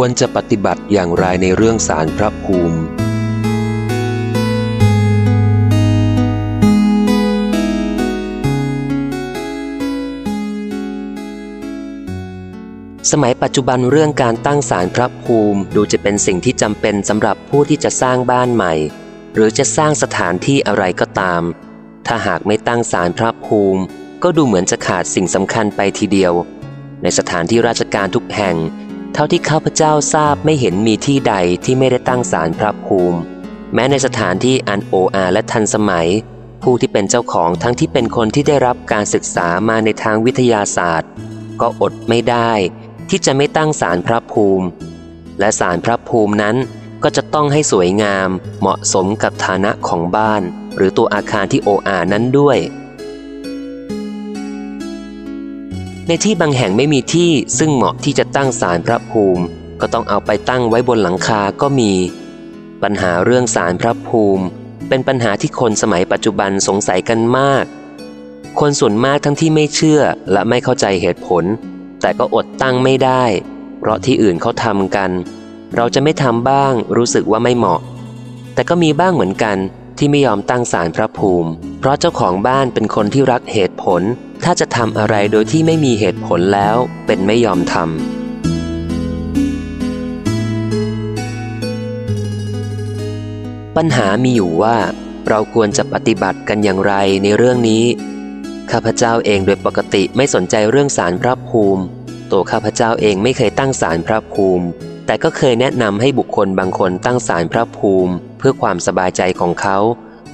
ควรจะปฏิบัติอย่างไรในเรื่องสารพระภูมิ สมัยปัจจุบันเรื่องการตั้งศาลพระภูมิดูจะเป็นสิ่งที่จำเป็นสำหรับผู้ที่จะสร้างบ้านใหม่ หรือจะสร้างสถานที่อะไรก็ตาม ถ้าหากไม่ตั้งศาลพระภูมิ ก็ดูเหมือนจะขาดสิ่งสำคัญไปทีเดียว ในสถานที่ราชการทุกแห่ง เท่าที่ข้าพเจ้าทราบไม่เห็นมีที่ใดที่ไม่ได้ตั้งศาลพระภูมิ แม้ในสถานที่อันโออาและทันสมัย ผู้ที่เป็นเจ้าของทั้งที่เป็นคนที่ได้รับการศึกษามาในทางวิทยาศาสตร์ ก็อดไม่ได้ ที่จะไม่ตั้งศาลพระภูมิ และศาลพระภูมินั้นก็จะต้องให้สวยงามเหมาะสมกับฐานะของบ้าน หรือตัวอาคารที่โออานั้นด้วย ในที่บางแห่งไม่มีที่ซึ่งเหมาะที่จะตั้งศาลพระภูมิ ก็ต้องเอาไปตั้งไว้บนหลังคาก็มี ปัญหาเรื่องศาลพระภูมิ เป็นปัญหาที่คนสมัยปัจจุบันสงสัยกันมาก คนส่วนมากทั้งที่ไม่เชื่อและไม่เข้าใจเหตุผล แต่ก็อดตั้งไม่ได้ เพราะที่อื่นเขาทำกัน เราจะไม่ทำบ้างรู้สึกว่าไม่เหมาะ แต่ก็มีบ้างเหมือนกันที่ไม่ยอมตั้งศาลพระภูมิ เพราะเจ้าของบ้านเป็นคนที่รักเหตุผล ถ้าจะทำอะไรโดยที่ไม่มีเหตุผลแล้วเป็นไม่ยอมทำปัญหามีอยู่ว่า เราควรจะปฏิบัติกันอย่างไรในเรื่องนี้ ข้าพเจ้าเองโดยปกติไม่สนใจเรื่องสารพระภูมิ ตัวข้าพเจ้าเองไม่เคยตั้งสารพระภูมิ แต่ก็เคยแนะนำให้บุคคลบางคนตั้งสารพระภูมิ เพื่อความสบายใจของเขา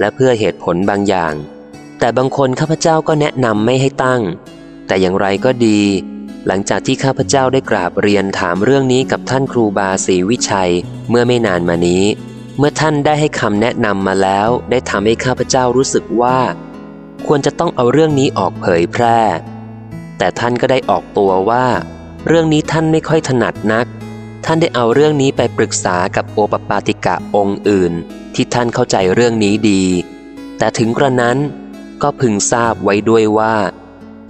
และเพื่อเหตุผลบางอย่าง แต่บางคนข้าพเจ้าก็แนะนำไม่ให้ตั้ง แต่อย่างไรก็ดี หลังจากที่ข้าพเจ้าได้กราบเรียนถามเรื่องนี้กับท่านครูบาศรีวิชัยเมื่อไม่นานมานี้ เมื่อท่านได้ให้คำแนะนำมาแล้ว ได้ทำให้ข้าพเจ้ารู้สึกว่า ควรจะต้องเอาเรื่องนี้ออกเผยแพร่ แต่ท่านก็ได้ออกตัวว่า เรื่องนี้ท่านไม่ค่อยถนัดนัก ท่านได้เอาเรื่องนี้ไปปรึกษากับโอปปาติกะองค์อื่น ที่ท่านเข้าใจเรื่องนี้ดี แต่ถึงกระนั้น ก็พึงทราบไว้ด้วยว่า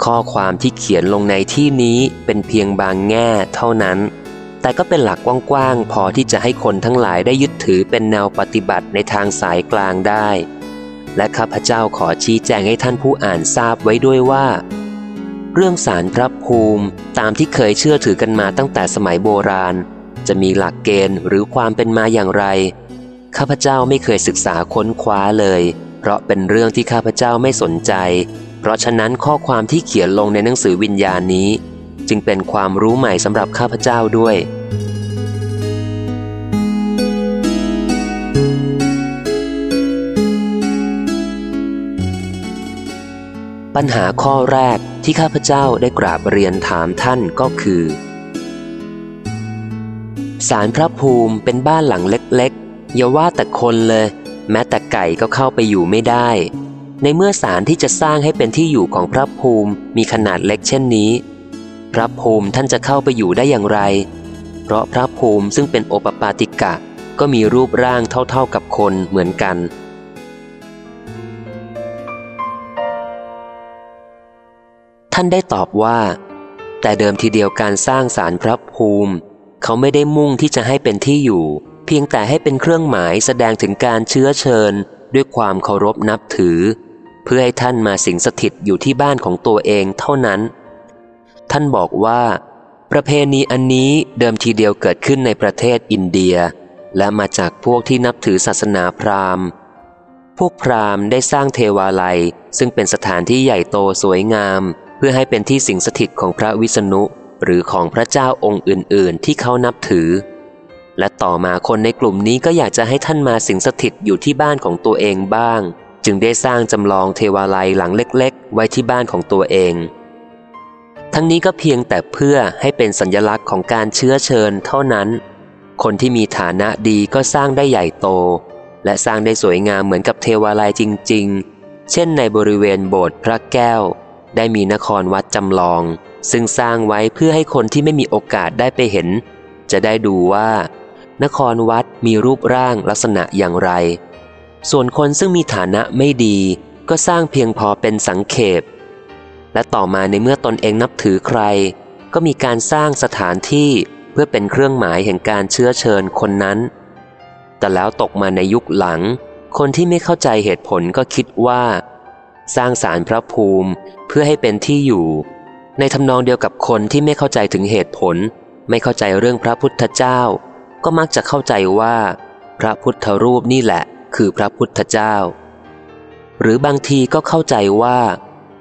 ข้อความที่เขียนลงในที่นี้เป็นเพียงบางแง่เท่านั้น แต่ก็เป็นหลักกว้างๆ พอที่จะให้คนทั้งหลายได้ยึดถือเป็นแนวปฏิบัติในทางสายกลางได้ และข้าพเจ้าขอชี้แจงให้ท่านผู้อ่านทราบไว้ด้วยว่า เรื่องสารพระภูมิตามที่เคยเชื่อถือกันมาตั้งแต่สมัยโบราณ จะมีหลักเกณฑ์หรือความเป็นมาอย่างไร ข้าพเจ้าไม่เคยศึกษาค้นคว้าเลย เพราะเป็นเรื่องที่ข้าพเจ้าไม่สนใจ เพราะฉะนั้นข้อความที่เขียนลงในหนังสือวิญญาณนี้ จึงเป็นความรู้ใหม่สำหรับข้าพเจ้าด้วย ปัญหาข้อแรกที่ข้าพเจ้าได้กราบเรียนถามท่านก็คือศาลพระภูมิเป็นบ้านหลังเล็กๆอย่าว่าแต่คนเลย แม้แต่ไก่ก็เข้าไปอยู่ไม่ได้ ในเมื่อศาลที่จะสร้างให้เป็นที่อยู่ของพระภูมิมีขนาดเล็กเช่นนี้ พระภูมิท่านจะเข้าไปอยู่ได้อย่างไร เพราะพระภูมิซึ่งเป็นโอปปาติกะก็มีรูปร่างเท่าๆกับคนเหมือนกันท่านได้ตอบว่า แต่เดิมทีเดียวการสร้างศาลพระภูมิ เขาไม่ได้มุ่งที่จะให้เป็นที่อยู่ พียงแต่ให้เป็นเครื่องหมายแสดงถึงการเชื้อเชิญ ด้วยความเคารพนับถือ เพื่อให้ท่านมาสิงสถิตอยู่ที่บ้านของตัวเองเท่านั้น ท่านบอกว่า ประเพณีอันนี้เดิมทีเดียวเกิดขึ้นในประเทศอินเดีย และมาจากพวกที่นับถือศาสนาพราหมณ์ พวกพราหมณ์ได้สร้างเทวาลัย ซึ่งเป็นสถานที่ใหญ่โตสวยงาม เพื่อให้เป็นที่สิงสถิตของพระวิษณุหรือของพระเจ้าองค์อื่น ๆ ที่เขานับถือ และต่อมาคนในกลุ่มนี้ก็อยากจะให้ท่านมาสิงสถิตอยู่ที่บ้านของตัวเองบ้าง จึงได้สร้างจำลองเทวาลัยหลังเล็ก ๆ ไว้ที่บ้านของตัวเอง ทั้งนี้ก็เพียงแต่เพื่อให้เป็นสัญลักษณ์ของการเชื้อเชิญเท่านั้น คนที่มีฐานะดีก็สร้างได้ใหญ่โต และสร้างได้สวยงามเหมือนกับเทวาลัยจริง ๆ เช่นในบริเวณโบสถ์พระแก้ว ได้มีนครวัดจำลอง ซึ่งสร้างไว้เพื่อให้คนที่ไม่มีโอกาสได้ไปเห็น จะได้ดูว่า นครวัดมีรูปร่างลักษณะอย่างไร ส่วนคนซึ่งมีฐานะไม่ดีก็สร้างเพียงพอเป็นสังเขป และต่อมาในเมื่อตนเองนับถือใคร ก็มีการสร้างสถานที่เพื่อเป็นเครื่องหมายแห่งการเชื้อเชิญคนนั้น แต่แล้วตกมาในยุคหลัง คนที่ไม่เข้าใจเหตุผลก็คิดว่า สร้างสารพระภูมิเพื่อให้เป็นที่อยู่ ในทำนองเดียวกับคนที่ไม่เข้าใจถึงเหตุผล ไม่เข้าใจเรื่องพระพุทธเจ้า ก็มักจะเข้าใจว่า พระพุทธรูปนี่แหละ คือพระพุทธเจ้า หรือบางทีก็เข้าใจว่า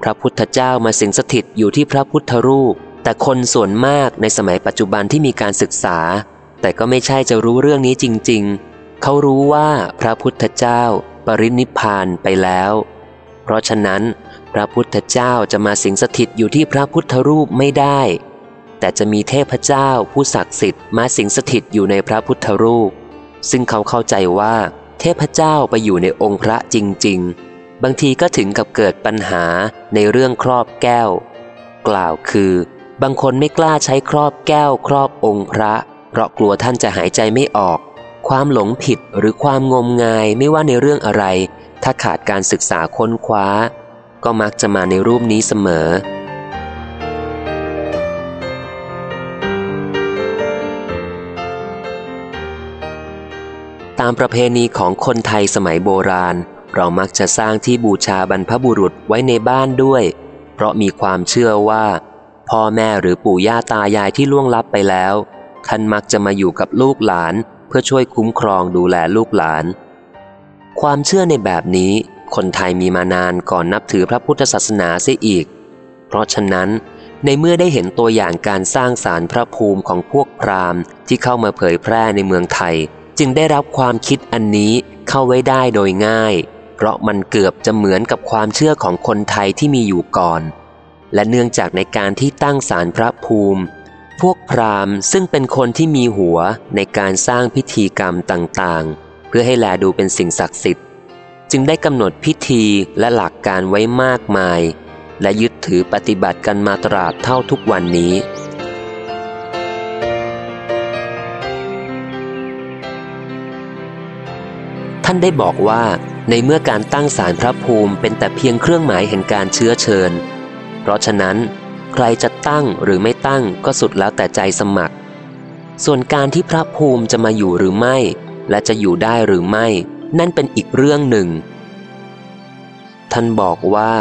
พระพุทธเจ้ามาสิงสถิตอยู่ที่พระพุทธรูป แต่คนส่วนมากในสมัยปัจจุบันที่มีการศึกษา แต่ก็ไม่ใช่จะรู้เรื่องนี้จริง ๆ เขารู้ว่าพระพุทธเจ้า ปรินิพานไปแล้ว เพราะฉะนั้น พระพุทธเจ้าจะมาสิงสถิตอยู่ที่พระพุทธรูปไม่ได้ แต่จะมีเทพเจ้าผู้ศักดิ์สิทธิ์มาสิงสถิตอยู่ในพระพุทธรูป ซึ่งเขาเข้าใจว่า เทพเจ้าไปอยู่ในองค์พระจริง ๆ บางทีก็ถึงกับเกิดปัญหาในเรื่องครอบแก้ว กล่าวคือ บางคนไม่กล้าใช้ครอบแก้วครอบองค์พระ เพราะกลัวท่านจะหายใจไม่ออก ความหลงผิดหรือความงมงายไม่ว่าในเรื่องอะไร ถ้าขาดการศึกษาค้นคว้า ก็มักจะมาในรูปนี้เสมอามประเพณีของคนไทยสมัยโบราณ เรามักจะสร้างที่บูชาบรรพบุรุษไว้ในบ้านด้วย เพราะมีความเชื่อว่า พ่อแม่หรือปู่ย่าตายายที่ล่วงลับไปแล้ว ท่านมักจะมาอยู่กับลูกหลาน เพื่อช่วยคุ้มครองดูแลลูกหลาน ความเชื่อในแบบนี้ คนไทยมีมานานก่อนนับถือพระพุทธศาสนาเสียอีก เพราะฉะนั้นในเมื่อได้เห็นตัวอย่างการสร้างสารพระภูมิของพวกพราหมณ์ที่เข้ามาเผยแพร่ในเมืองไทย จึงได้รับความคิดอันนี้เข้าไว้ได้โดยง่าย เพราะมันเกือบจะเหมือนกับความเชื่อของคนไทยที่มีอยู่ก่อน และเนื่องจากในการที่ตั้งสารพระภูมิ พวกพราหมณ์ซึ่งเป็นคนที่มีหัวในการสร้างพิธีกรรมต่างๆ เพื่อให้แลดูเป็นสิ่งศักดิ์สิทธิ์ จึงได้กำหนดพิธีและหลักการไว้มากมาย และยึดถือปฏิบัติกันมาตราบเท่าทุกวันนี้ ท่านได้บอกว่าในเมื่อการตั้งสารพระภูมิเป็นแต่เพียงเครื่องหมายแห่งการเชื้อเชิญ เพราะฉะนั้น ใครจะตั้งหรือไม่ตั้งก็สุดแล้วแต่ใจสมัคร ส่วนการที่พระภูมิจะมาอยู่หรือไม่ และจะอยู่ได้หรือไม่ นั่นเป็นอีกเรื่องหนึ่ง ท่านบอกว่า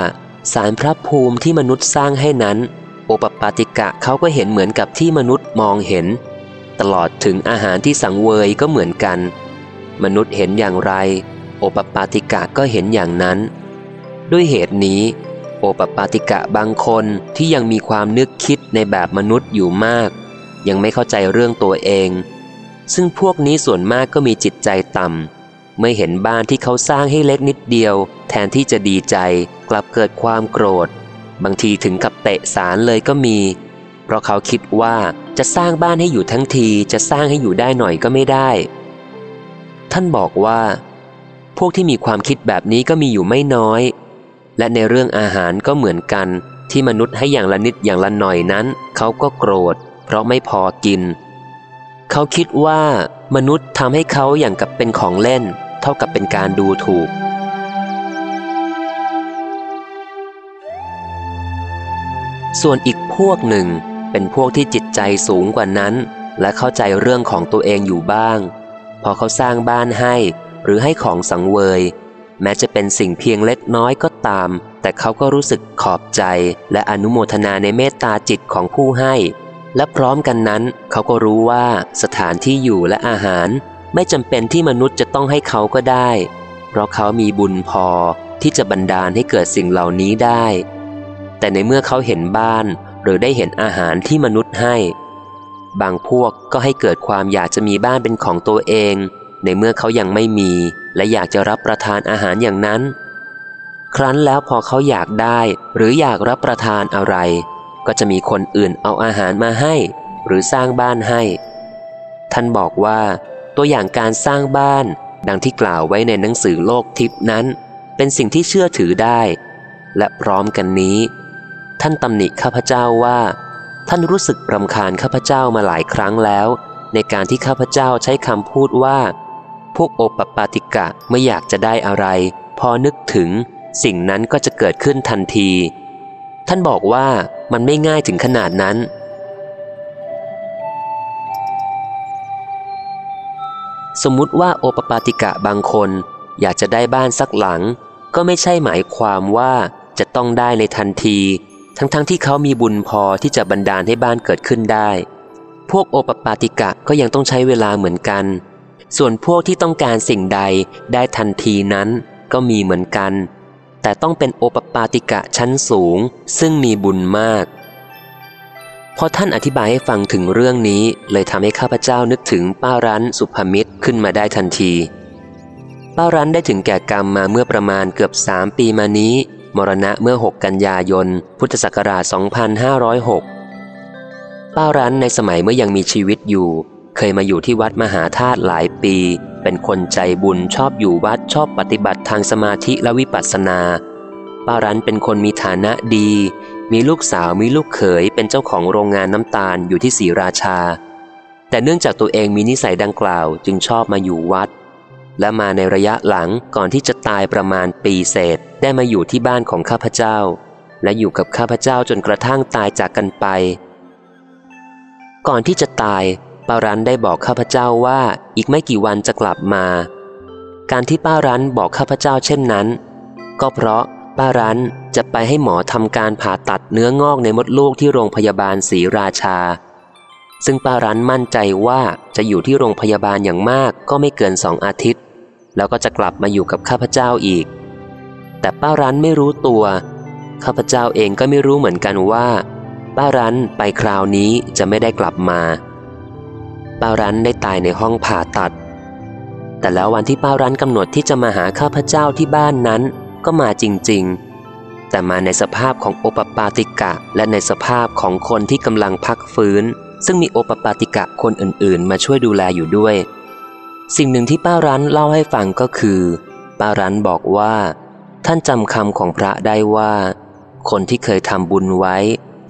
สารพระภูมิที่มนุษย์สร้างให้นั้น โอปปาติกะเขาก็เห็นเหมือนกับที่มนุษย์มองเห็น ตลอดถึงอาหารที่สังเวยก็เหมือนกัน มนุษย์เห็นอย่างไร โอปปาติกะก็เห็นอย่างนั้น ด้วยเหตุนี้ โอปปาติกะบางคนที่ยังมีความนึกคิดในแบบมนุษย์อยู่มาก ยังไม่เข้าใจเรื่องตัวเอง ซึ่งพวกนี้ส่วนมากก็มีจิตใจต่ำเมื่อเห็นบ้านที่เขาสร้างให้เล็กนิดเดียว แทนที่จะดีใจกลับเกิดความโกรธ บางทีถึงกับเตะสารเลยก็มี เพราะเขาคิดว่าจะสร้างบ้านให้อยู่ทั้งทีจะสร้างให้อยู่ได้หน่อยก็ไม่ได้ ท่านบอกว่า พวกที่มีความคิดแบบนี้ก็มีอยู่ไม่น้อย และในเรื่องอาหารก็เหมือนกันที่มนุษย์ให้อย่างละนิดอย่างละหน่อยนั้น เขาก็โกรธ เพราะไม่พอกิน เขาคิดว่ามนุษย์ทำให้เขาอย่างกับเป็นของเล่น เท่ากับเป็นการดูถูก ส่วนอีกพวกหนึ่งเป็นพวกที่จิตใจสูงกว่านั้น และเข้าใจเรื่องของตัวเองอยู่บ้าง พอเขาสร้างบ้านให้ หรือให้ของสังเวย แม้จะเป็นสิ่งเพียงเล็กน้อยก็ตาม แต่เขาก็รู้สึกขอบใจ และอนุโมทนาในเมตตาจิตของผู้ให้ และพร้อมกันนั้น เขาก็รู้ว่าสถานที่อยู่และอาหาร ไม่จำเป็นที่มนุษย์จะต้องให้เขาก็ได้ เพราะเขามีบุญพอที่จะบันดาลให้เกิดสิ่งเหล่านี้ได้ แต่ในเมื่อเขาเห็นบ้านหรือได้เห็นอาหารที่มนุษย์ให้ บางพวกก็ให้เกิดความอยากจะมีบ้านเป็นของตัวเอง ในเมื่อเขายังไม่มี และอยากจะรับประทานอาหารอย่างนั้น ครั้นแล้วพอเขาอยากได้ หรืออยากรับประทานอะไร ก็จะมีคนอื่นเอาอาหารมาให้ หรือสร้างบ้านให้ ท่านบอกว่า ตัวอย่างการสร้างบ้าน ดังที่กล่าวไว้ในหนังสือโลกทิพนั้น เป็นสิ่งที่เชื่อถือได้ และพร้อมกันนี้ ท่านตำหนิข้าพเจ้าว่า ท่านรู้สึกรำคาญข้าพเจ้ามาหลายครั้งแล้ว ในการที่ข้าพเจ้าใช้คำพูดว่า พวกโอปปาติกะไม่อยากจะได้อะไร พอนึกถึง สิ่งนั้นก็จะเกิดขึ้นทันที ท่านบอกว่ามันไม่ง่ายถึงขนาดนั้น สมมุติว่าโอปปาติกะบางคน อยากจะได้บ้านสักหลัง ก็ไม่ใช่หมายความว่าจะต้องได้ในทันที ทั้งๆ ที่เขามีบุญพอที่จะบันดาลให้บ้านเกิดขึ้นได้ พวกโอปปาติกะก็ยังต้องใช้เวลาเหมือนกัน ส่วนพวกที่ต้องการสิ่งใดได้ทันทีนั้นก็มีเหมือนกัน แต่ต้องเป็นโอปปาติกะชั้นสูง ซึ่งมีบุญมากพอท่านอธิบายให้ฟังถึงเรื่องนี้ เลยทำให้ข้าพเจ้านึกถึงป้ารันสุภมิตรขึ้นมาได้ทันที ป้ารันได้ถึงแก่กรรมมาเมื่อประมาณเกือบสามปีมานี้ มรณะเมื่อ 6 กันยายน พุทธศักราช 2506 ป้ารันในสมัยเมื่อยังมีชีวิตอยู่ เคยมาอยู่ที่วัดมหาธาตุหลายปี เป็นคนใจบุญชอบอยู่วัดชอบปฏิบัติทางสมาธิและวิปัสสนา ป้ารันเป็นคนมีฐานะดี มีลูกสาวมีลูกเขยเป็นเจ้าของโรงงานน้ำตาลอยู่ที่ศรีราชา แต่เนื่องจากตัวเองมีนิสัยดังกล่าวจึงชอบมาอยู่วัด และมาในระยะหลังก่อนที่จะตายประมาณปีเศษได้มาอยู่ที่บ้านของข้าพเจ้า และอยู่กับข้าพเจ้าจนกระทั่งตายจากกันไป ก่อนที่จะตายป้ารันได้บอกข้าพเจ้าว่าอีกไม่กี่วันจะกลับมา การที่ป้ารันบอกข้าพเจ้าเช่นนั้น ก็เพราะป้ารันจะไปให้หมอทำการผ่าตัดเนื้องอกในมดลูกที่โรงพยาบาลศรีราชา ซึ่งป้ารันมั่นใจว่าจะอยู่ที่โรงพยาบาลอย่างมากก็ไม่เกินสองอาทิตย์ แล้วก็จะกลับมาอยู่กับข้าพเจ้าอีก แต่ป้ารันไม่รู้ตัว ข้าพเจ้าเองก็ไม่รู้เหมือนกันว่า ป้ารันไปคราวนี้จะไม่ได้กลับมา ป้ารันได้ตายในห้องผ่าตัด แต่แล้ววันที่ป้ารันกำหนดที่จะมาหาข้าพเจ้าที่บ้านนั้นก็มาจริง ๆ แต่มาในสภาพของโอปปาติกะ และในสภาพของคนที่กำลังพักฟื้น ซึ่งมีโอปปาติกะคนอื่น ๆ มาช่วยดูแลอยู่ด้วย สิ่งหนึ่งที่ป้ารันเล่าให้ฟังก็คือป้ารันบอกว่า ท่านจำคำของพระได้ว่า คนที่เคยทำบุญไว้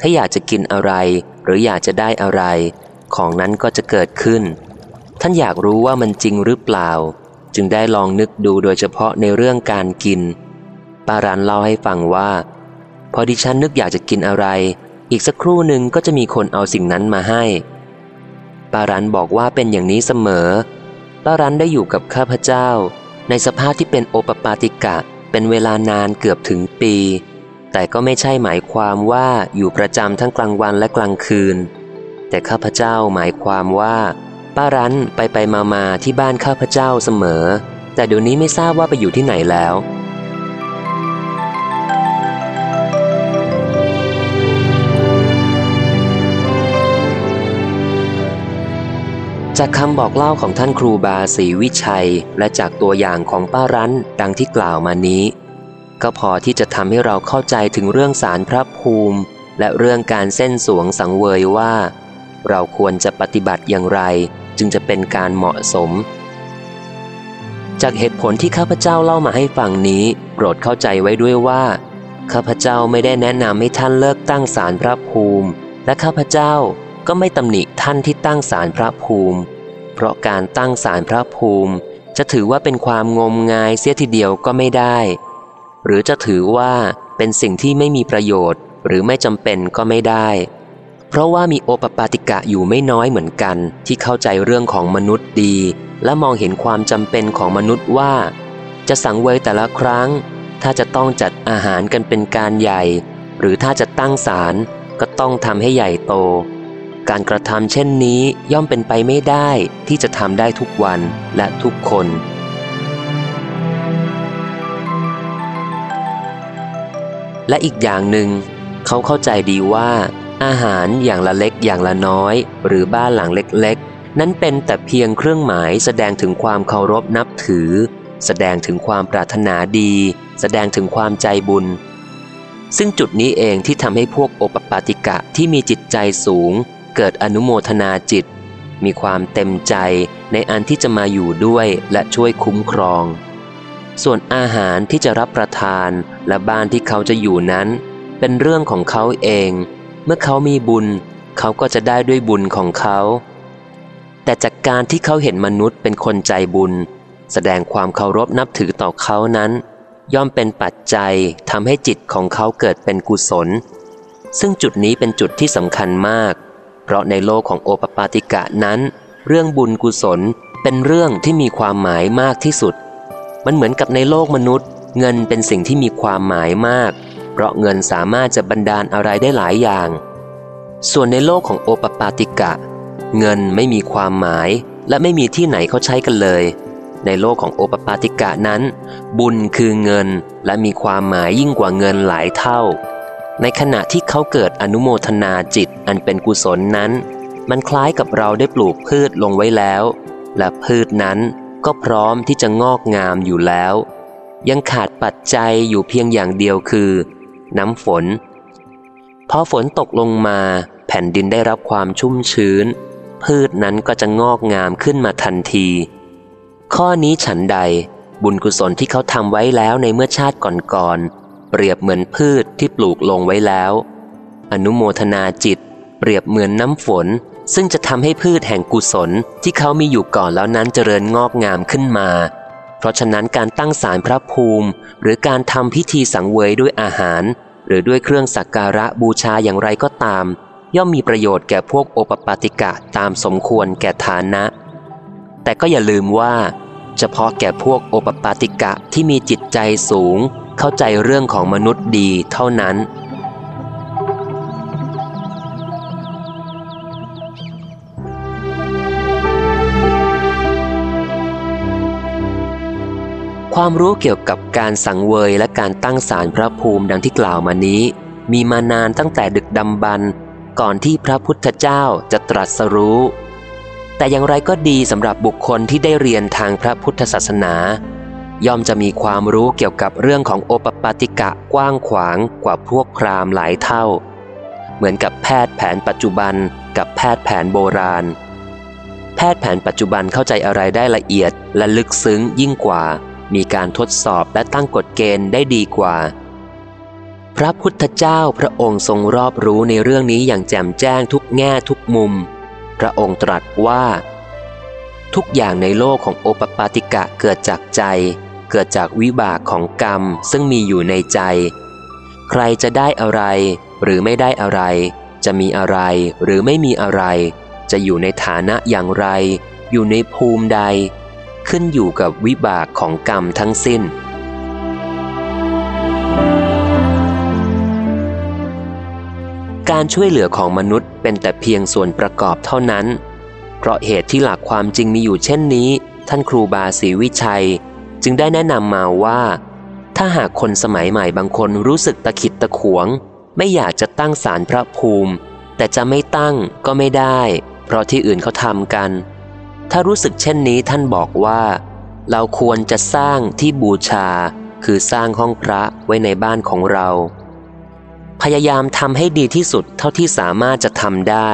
ถ้าอยากจะกินอะไร หรืออยากจะได้อะไร ของนั้นก็จะเกิดขึ้น ท่านอยากรู้ว่ามันจริงหรือเปล่า จึงได้ลองนึกดูโดยเฉพาะในเรื่องการกินป้ารันเล่าให้ฟังว่า พอดิฉันนึกอยากจะกินอะไร อีกสักครู่หนึ่งก็จะมีคนเอาสิ่งนั้นมาให้ป้ารันบอกว่าเป็นอย่างนี้เสมอ ป้ารันได้อยู่กับข้าพเจ้า ในสภาพที่เป็นโอปปาติกะ เป็นเวลานานเกือบถึงปี แต่ก็ไม่ใช่หมายความว่าอยู่ประจำทั้งกลางวันและกลางคืน แต่ข้าพเจ้าหมายความว่า ป้ารันไปไปมามาที่บ้านข้าพเจ้าเสมอ แต่เดี๋ยวนี้ไม่ทราบว่าไปอยู่ที่ไหนแล้ว จากคำบอกเล่าของท่านครูบาศรีวิชัย และจากตัวอย่างของป้ารันดังที่กล่าวมานี้ ก็พอที่จะทำให้เราเข้าใจถึงเรื่องสารพระภูมิ และเรื่องการเส้นสวงสังเวยว่า เราควรจะปฏิบัติอย่างไร จึงจะเป็นการเหมาะสม จากเหตุผลที่ข้าพเจ้าเล่ามาให้ฟังนี้โปรดเข้าใจไว้ด้วยว่า ข้าพเจ้าไม่ได้แนะนำให้ท่านเลิกตั้งสารพระภูมิ และข้าพเจ้า ก็ไม่ตำหนิท่านที่ตั้งศาลพระภูมิ เพราะการตั้งศาลพระภูมิ จะถือว่าเป็นความงมงายเสียทีเดียวก็ไม่ได้ หรือจะถือว่าเป็นสิ่งที่ไม่มีประโยชน์ หรือไม่จำเป็นก็ไม่ได้ เพราะว่ามีโอปปาติกะอยู่ไม่น้อยเหมือนกัน ที่เข้าใจเรื่องของมนุษย์ดี และมองเห็นความจำเป็นของมนุษย์ว่า จะสังเวยแต่ละครั้ง ถ้าจะต้องจัดอาหารกันเป็นการใหญ่ หรือถ้าจะตั้งศาลก็ต้องทำให้ใหญ่โต การกระทำเช่นนี้ย่อมเป็นไปไม่ได้ที่จะทำได้ทุกวันและทุกคน และอีกอย่างหนึ่ง เขาเข้าใจดีว่า อาหารอย่างละเล็กอย่างละน้อย หรือบ้านหลังเล็กๆ นั้นเป็นแต่เพียงเครื่องหมายแสดงถึงความเคารพนับถือ แสดงถึงความปรารถนาดี แสดงถึงความใจบุญซึ่งจุดนี้เองที่ทำให้พวกโอปปาติกะที่มีจิตใจสูง เกิดอนุโมทนาจิต มีความเต็มใจในอันที่จะมาอยู่ด้วยและช่วยคุ้มครอง ส่วนอาหารที่จะรับประทานและบ้านที่เขาจะอยู่นั้น เป็นเรื่องของเขาเอง เมื่อเขามีบุญ เขาก็จะได้ด้วยบุญของเขา แต่จากการที่เขาเห็นมนุษย์เป็นคนใจบุญ แสดงความเคารพนับถือต่อเขานั้น ย่อมเป็นปัจจัยทำให้จิตของเขาเกิดเป็นกุศล ซึ่งจุดนี้เป็นจุดที่สำคัญมาก เพราะในโลกของโอปปาติกะนั้น เรื่องบุญกุศลเป็นเรื่องที่มีความหมายมากที่สุด มันเหมือนกับในโลกมนุษย์ เงินเป็นสิ่งที่มีความหมายมาก เพราะเงินสามารถจะบันดาลอะไรได้หลายอย่าง ส่วนในโลกของโอปปาติกะ เงินไม่มีความหมาย และไม่มีที่ไหนเขาใช้กันเลย ในโลกของโอปปาติกะนั้น บุญคือเงินและมีความหมายยิ่งกว่าเงินหลายเท่า ในขณะที่เขาเกิดอนุโมทนาจิต อันเป็นกุศลนั้น มันคล้ายกับเราได้ปลูกพืชลงไว้แล้ว และพืชนั้นก็พร้อมที่จะงอกงามอยู่แล้ว ยังขาดปัจจัยอยู่เพียงอย่างเดียวคือ น้ำฝน พอฝนตกลงมาแผ่นดินได้รับความชุ่มชื้น พืชนั้นก็จะงอกงามขึ้นมาทันที ข้อนี้ฉันใดบุญกุศลที่เขาทำไว้แล้วในเมื่อชาติก่อนๆเปรียบเหมือนพืชที่ปลูกลงไว้แล้ว อนุโมทนาจิต เปรียบเหมือนน้ำฝน ซึ่งจะทำให้พืชแห่งกุศลที่เขามีอยู่ก่อนแล้วนั้นเจริญงอกงามขึ้นมา เพราะฉะนั้นการตั้งศาลพระภูมิ หรือการทำพิธีสังเวยด้วยอาหาร หรือด้วยเครื่องสักการะบูชาอย่างไรก็ตาม ย่อมมีประโยชน์แก่พวกโอปปาติกะตามสมควรแก่ฐานะ แต่ก็อย่าลืมว่า เฉพาะแก่พวกโอปปาติกะที่มีจิตใจสูง เข้าใจเรื่องของมนุษย์ดีเท่านั้น ความรู้เกี่ยวกับการสังเวยและการตั้งศาลพระภูมิดังที่กล่าวมานี้ มีมานานตั้งแต่ดึกดำบรรก่อนที่พระพุทธเจ้าจะตรัสรู้ แต่อย่างไรก็ดีสำหรับบุคคลที่ได้เรียนทางพระพุทธศาสนา ย่อมจะมีความรู้เกี่ยวกับเรื่องของโอปปาติกะกว้างขวางกว่าพวกพราหมณ์หลายเท่า เหมือนกับแพทย์แผนปัจจุบันกับแพทย์แผนโบราณ แพทย์แผนปัจจุบันเข้าใจอะไรได้ละเอียดและลึกซึ้งยิ่งกว่า มีการทดสอบและตั้งกฎเกณฑ์ได้ดีกว่า พระพุทธเจ้าพระองค์ทรงรอบรู้ในเรื่องนี้อย่างแจ่มแจ้งทุกแง่ทุกมุม พระองค์ตรัสว่า ทุกอย่างในโลกของโอปปาติกะเกิดจากใจ เกิดจากวิบากของกรรมซึ่งมีอยู่ในใจ ใครจะได้อะไร หรือไม่ได้อะไร จะมีอะไรหรือไม่มีอะไร จะอยู่ในฐานะอย่างไร อยู่ในภูมิใด ขึ้นอยู่กับวิบากของกรรมทั้งสิ้น การช่วยเหลือของมนุษย์เป็นแต่เพียงส่วนประกอบเท่านั้น เพราะเหตุที่หลักความจริงมีอยู่เช่นนี้ ท่านครูบาศรีวิชัย จึงได้แนะนำมาว่า ถ้าหากคนสมัยใหม่บางคนรู้สึกตะขิดตะขวง ไม่อยากจะตั้งศาลพระภูมิ แต่จะไม่ตั้งก็ไม่ได้ เพราะที่อื่นเขาทำกัน ถ้ารู้สึกเช่นนี้ท่านบอกว่า เราควรจะสร้างที่บูชา คือสร้างห้องพระไว้ในบ้านของเรา พยายามทำให้ดีที่สุดเท่าที่สามารถจะทำได้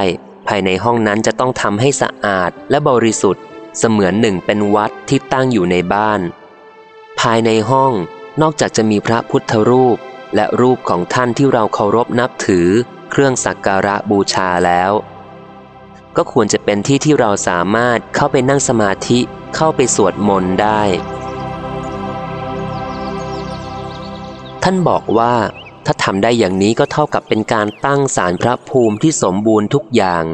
ภายในห้องนั้นจะต้องทำให้สะอาดและบริสุทธิ์ เสมือนหนึ่งเป็นวัดที่ตั้งอยู่ในบ้าน ภายในห้องนอกจากจะมีพระพุทธรูป และรูปของท่านที่เราเคารพนับถือ เครื่องสักการะบูชาแล้ว ก็ควรจะเป็นที่ที่เราสามารถเข้าไปนั่งสมาธิเข้าไปสวดมนต์ได้ ท่านบอกว่าถ้าทำได้อย่างนี้ก็เท่ากับเป็นการตั้งศาลพระภูมิที่สมบูรณ์ทุกอย่าง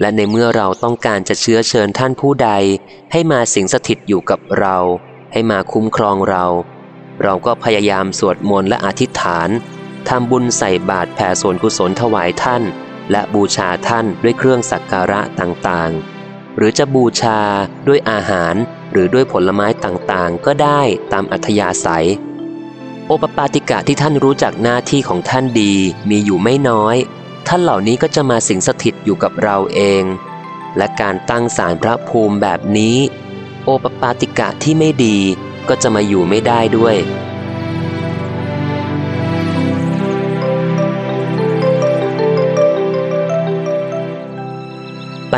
และในเมื่อเราต้องการจะเชื้อเชิญท่านผู้ใด ให้มาสิงสถิตอยู่กับเรา ให้มาคุ้มครองเรา เราก็พยายามสวดมนต์และอธิษฐานทำบุญใส่บาตรแผ่ส่วนกุศลถวายท่าน และบูชาท่านด้วยเครื่องสักการะต่างๆ หรือจะบูชาด้วยอาหารหรือด้วยผลไม้ต่างๆ ก็ได้ตามอัธยาศัย โอปปาติกะที่ท่านรู้จักหน้าที่ของท่านดีมีอยู่ไม่น้อย ท่านเหล่านี้ก็จะมาสิงสถิตอยู่กับเราเอง และการตั้งศาลพระภูมิแบบนี้ โอปปาติกะที่ไม่ดีก็จะมาอยู่ไม่ได้ด้วย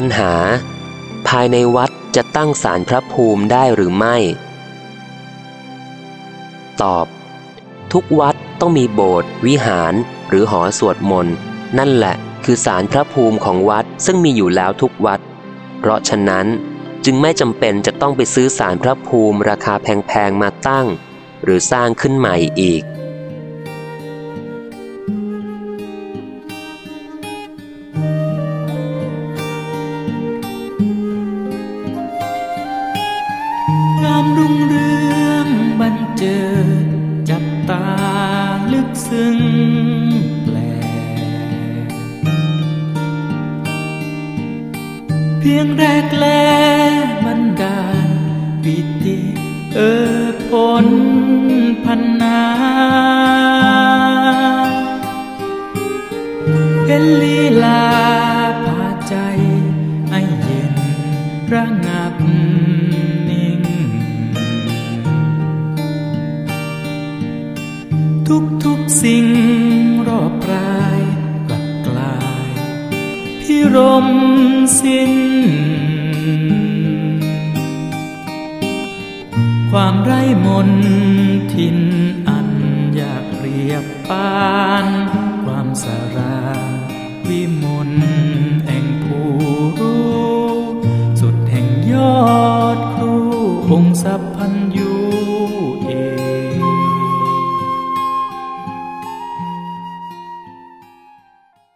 ปัญหา ภายในวัดจะตั้งศาลพระภูมิได้หรือไม่ ตอบ ทุกวัดต้องมีโบสถ์วิหาร หรือหอสวดมนต์ นั่นแหละคือศาลพระภูมิของวัดซึ่งมีอยู่แล้วทุกวัด เพราะฉะนั้นจึงไม่จำเป็นจะต้องไปซื้อศาลพระภูมิราคาแพงๆมาตั้ง หรือสร้างขึ้นใหม่อีก นิ่ง ทุกทุกสิ่งรอบกายกลับกลายพิรมสิ้น ความไร้มนทินอันอยากเรียบปาน ความสารา